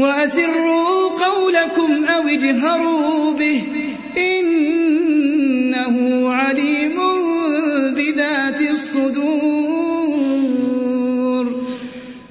وأسروا قولكم أو اجهروا به إنه عليم بذات الصدور.